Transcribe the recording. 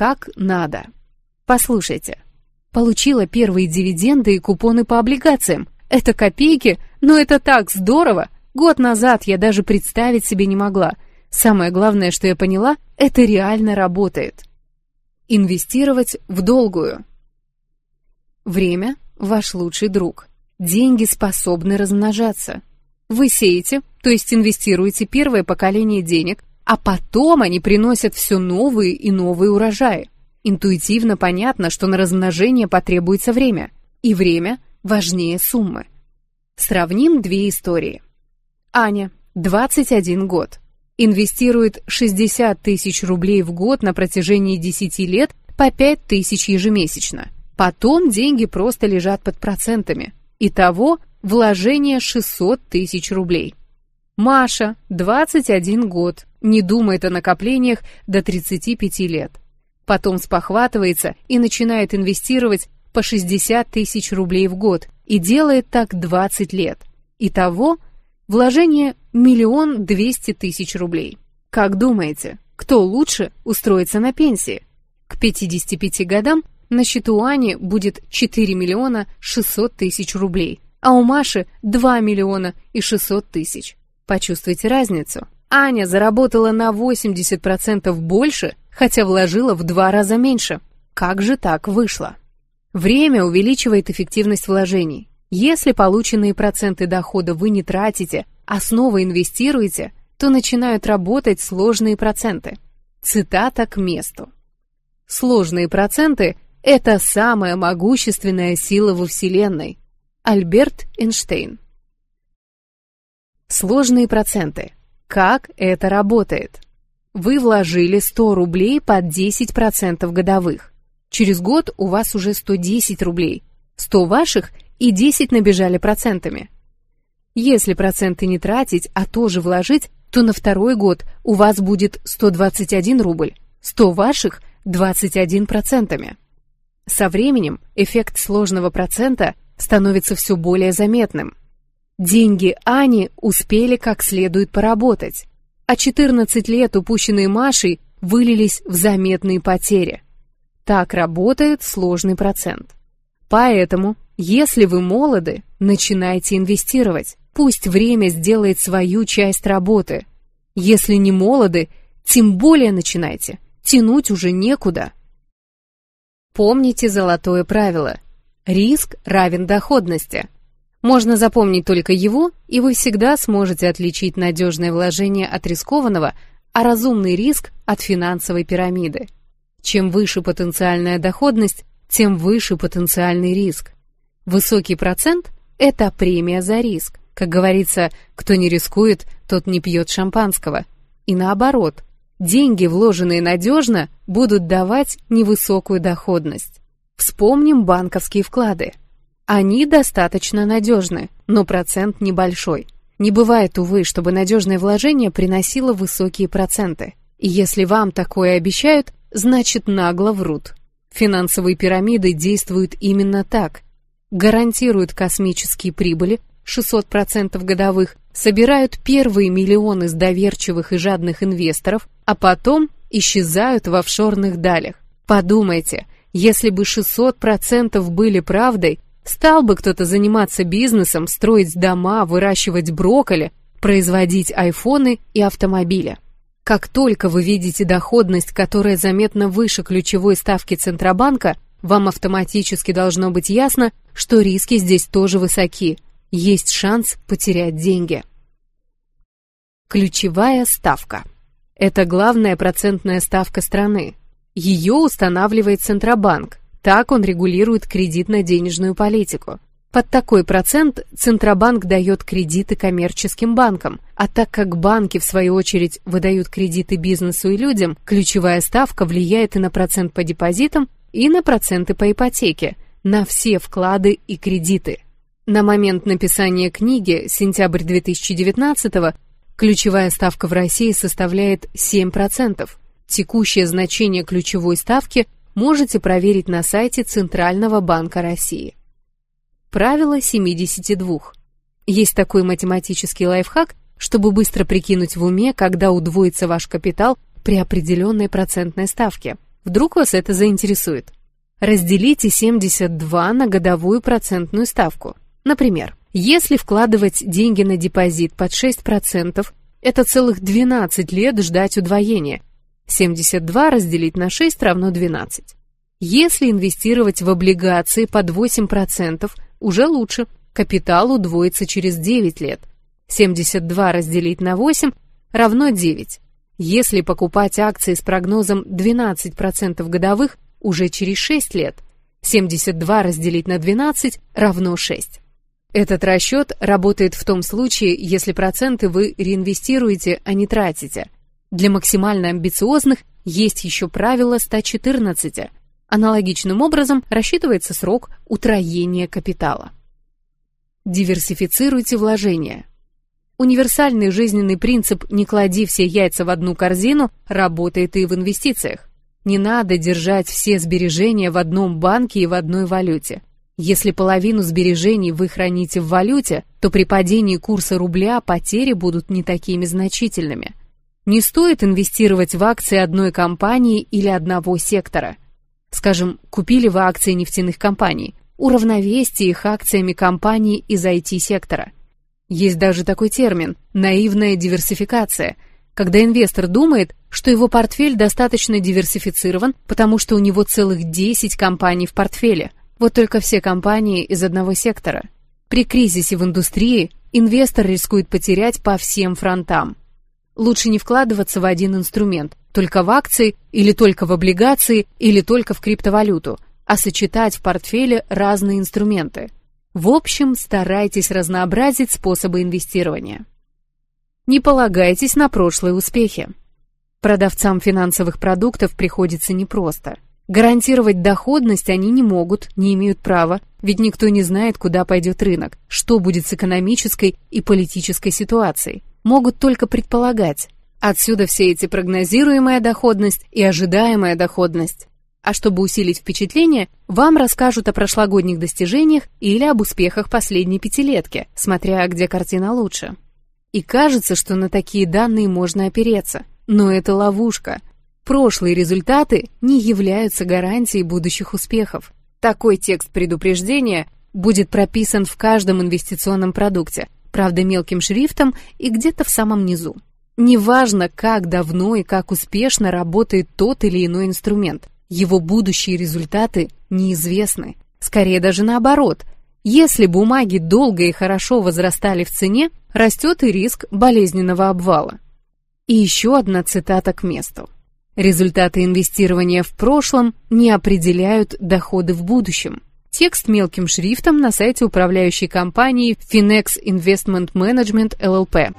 как надо. Послушайте, получила первые дивиденды и купоны по облигациям. Это копейки, но это так здорово. Год назад я даже представить себе не могла. Самое главное, что я поняла, это реально работает. Инвестировать в долгую. Время – ваш лучший друг. Деньги способны размножаться. Вы сеете, то есть инвестируете первое поколение денег, а потом они приносят все новые и новые урожаи. Интуитивно понятно, что на размножение потребуется время, и время важнее суммы. Сравним две истории. Аня, 21 год, инвестирует 60 тысяч рублей в год на протяжении 10 лет по 5 тысяч ежемесячно. Потом деньги просто лежат под процентами. Итого вложение 600 тысяч рублей. Маша, 21 год, не думает о накоплениях до 35 лет. Потом спохватывается и начинает инвестировать по 60 тысяч рублей в год и делает так 20 лет. Итого вложение миллион двести тысяч рублей. Как думаете, кто лучше устроится на пенсии? К 55 годам на счету Ани будет 4 миллиона 600 тысяч рублей, а у Маши 2 миллиона и 600 тысяч. Почувствуйте разницу. Аня заработала на 80% больше, хотя вложила в два раза меньше. Как же так вышло? Время увеличивает эффективность вложений. Если полученные проценты дохода вы не тратите, а снова инвестируете, то начинают работать сложные проценты. Цитата к месту. Сложные проценты – это самая могущественная сила во Вселенной. Альберт Эйнштейн. Сложные проценты. Как это работает? Вы вложили 100 рублей под 10% годовых. Через год у вас уже 110 рублей. 100 ваших и 10 набежали процентами. Если проценты не тратить, а тоже вложить, то на второй год у вас будет 121 рубль, 100 ваших – 21 процентами. Со временем эффект сложного процента становится все более заметным. Деньги Ани успели как следует поработать, а 14 лет, упущенные Машей, вылились в заметные потери. Так работает сложный процент. Поэтому, если вы молоды, начинайте инвестировать. Пусть время сделает свою часть работы. Если не молоды, тем более начинайте. Тянуть уже некуда. Помните золотое правило. Риск равен доходности. Можно запомнить только его, и вы всегда сможете отличить надежное вложение от рискованного, а разумный риск от финансовой пирамиды. Чем выше потенциальная доходность, тем выше потенциальный риск. Высокий процент – это премия за риск. Как говорится, кто не рискует, тот не пьет шампанского. И наоборот, деньги, вложенные надежно, будут давать невысокую доходность. Вспомним банковские вклады. Они достаточно надежны, но процент небольшой. Не бывает, увы, чтобы надежное вложение приносило высокие проценты. И если вам такое обещают, значит нагло врут. Финансовые пирамиды действуют именно так. Гарантируют космические прибыли, 600% годовых, собирают первые миллионы с доверчивых и жадных инвесторов, а потом исчезают в офшорных далях. Подумайте, если бы 600% были правдой, Стал бы кто-то заниматься бизнесом, строить дома, выращивать брокколи, производить айфоны и автомобили. Как только вы видите доходность, которая заметно выше ключевой ставки Центробанка, вам автоматически должно быть ясно, что риски здесь тоже высоки. Есть шанс потерять деньги. Ключевая ставка. Это главная процентная ставка страны. Ее устанавливает Центробанк, так он регулирует кредитно-денежную политику. Под такой процент Центробанк дает кредиты коммерческим банкам, а так как банки, в свою очередь, выдают кредиты бизнесу и людям, ключевая ставка влияет и на процент по депозитам, и на проценты по ипотеке, на все вклады и кредиты. На момент написания книги, сентябрь 2019 ключевая ставка в России составляет 7%. Текущее значение ключевой ставки – можете проверить на сайте Центрального банка России. Правило 72. Есть такой математический лайфхак, чтобы быстро прикинуть в уме, когда удвоится ваш капитал при определенной процентной ставке. Вдруг вас это заинтересует. Разделите 72 на годовую процентную ставку. Например, если вкладывать деньги на депозит под 6%, это целых 12 лет ждать удвоения. 72 разделить на 6 равно 12. Если инвестировать в облигации под 8%, уже лучше. Капитал удвоится через 9 лет. 72 разделить на 8 равно 9. Если покупать акции с прогнозом 12% годовых уже через 6 лет, 72 разделить на 12 равно 6. Этот расчет работает в том случае, если проценты вы реинвестируете, а не тратите. Для максимально амбициозных есть еще правило 114. Аналогичным образом рассчитывается срок утроения капитала. Диверсифицируйте вложения. Универсальный жизненный принцип «не клади все яйца в одну корзину» работает и в инвестициях. Не надо держать все сбережения в одном банке и в одной валюте. Если половину сбережений вы храните в валюте, то при падении курса рубля потери будут не такими значительными. Не стоит инвестировать в акции одной компании или одного сектора. Скажем, купили вы акции нефтяных компаний, уравновесьте их акциями компаний из IT-сектора. Есть даже такой термин – наивная диверсификация, когда инвестор думает, что его портфель достаточно диверсифицирован, потому что у него целых 10 компаний в портфеле – вот только все компании из одного сектора. При кризисе в индустрии инвестор рискует потерять по всем фронтам. Лучше не вкладываться в один инструмент, только в акции или только в облигации или только в криптовалюту, а сочетать в портфеле разные инструменты. В общем, старайтесь разнообразить способы инвестирования. Не полагайтесь на прошлые успехи. Продавцам финансовых продуктов приходится непросто – Гарантировать доходность они не могут, не имеют права, ведь никто не знает, куда пойдет рынок, что будет с экономической и политической ситуацией. Могут только предполагать. Отсюда все эти прогнозируемая доходность и ожидаемая доходность. А чтобы усилить впечатление, вам расскажут о прошлогодних достижениях или об успехах последней пятилетки, смотря где картина лучше. И кажется, что на такие данные можно опереться. Но это ловушка – Прошлые результаты не являются гарантией будущих успехов. Такой текст предупреждения будет прописан в каждом инвестиционном продукте, правда мелким шрифтом и где-то в самом низу. Неважно, как давно и как успешно работает тот или иной инструмент, его будущие результаты неизвестны. Скорее даже наоборот. Если бумаги долго и хорошо возрастали в цене, растет и риск болезненного обвала. И еще одна цитата к месту. Результаты инвестирования в прошлом не определяют доходы в будущем. Текст мелким шрифтом на сайте управляющей компании Finex Investment Management LLP.